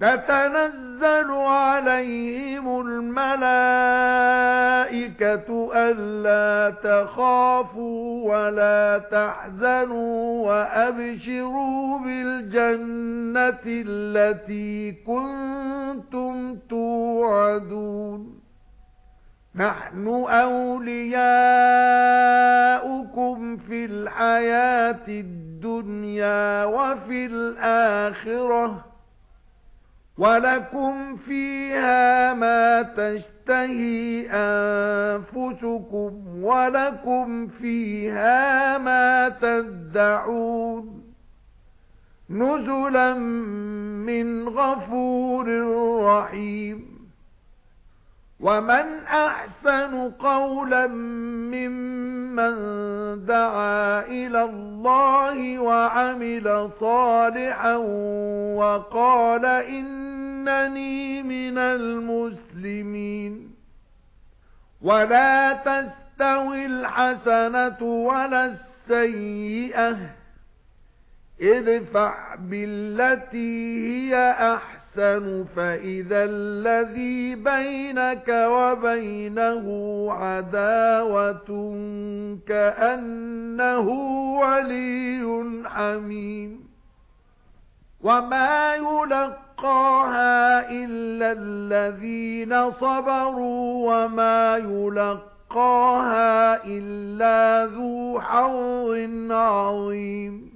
تَتَنَزَّلُ عَلَيْهِمُ الْمَلَائِكَةُ أَلَّا تَخَافُوا وَلَا تَحْزَنُوا وَأَبْشِرُوا بِالْجَنَّةِ الَّتِي كُنتُمْ تُوعَدُونَ. نَحْنُ أَوْلِيَاؤُكُمْ فِي الْحَيَاةِ الدُّنْيَا وَفِي الْآخِرَةِ. وَلَكُمْ فِيهَا مَا تَشْتَهِي أَنفُسُكُمْ وَلَكُمْ فِيهَا مَا تَدَّعُونَ نُزُلًا مِنْ غَفُورٍ رَحِيمٍ وَمَنْ أَحْسَنُ قَوْلًا مِّمَّن دَعَا إِلَى اللَّهِ وَعَمِلَ صَالِحًا وَقَالَ إِنَّنِي مِنَ الْمُسْلِمِينَ وَلَا تَسْتَوِي الْحَسَنَةُ وَلَا السَّيِّئَةُ ادْفَعْ بِالَّتِي هِيَ أَحْسَنُ أَحْسَنُ فَإِذَا الَّذِي بَيْنَكَ وَبَيْنَهُ عَدَاوَةٌ كَأَنَّهُ وَلِيٌّ حَمِيمٌ وَمَا يُلَقَّاهَا إِلَّا الَّذِينَ صَبَرُوا وَمَا يُلَقَّاهَا إِلَّا ذُو حَظٍّ عَظِيمٍ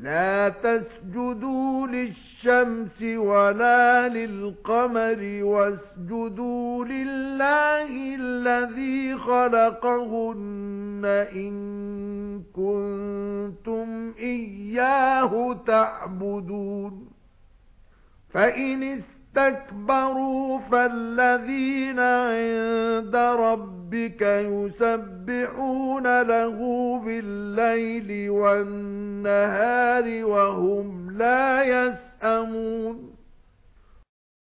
لَا تَسْجُدُوا لِلشَّمْسِ وَلَا لِلْقَمَرِ وَاسْجُدُوا لِلَّهِ الَّذِي خَلَقَهُنَّ إِن كُنتُمْ إِيَّاهُ تَعْبُدُونَ. فَإِنِ اسْتَكْبَرُوا فَالَّذِينَ عِندَ رَبِّكَ يُسَبِّحُونَ لَهُ بِاللَّيْلِ وَالنَّهَارِ وَهُمْ لَا يَسْأَمُونَ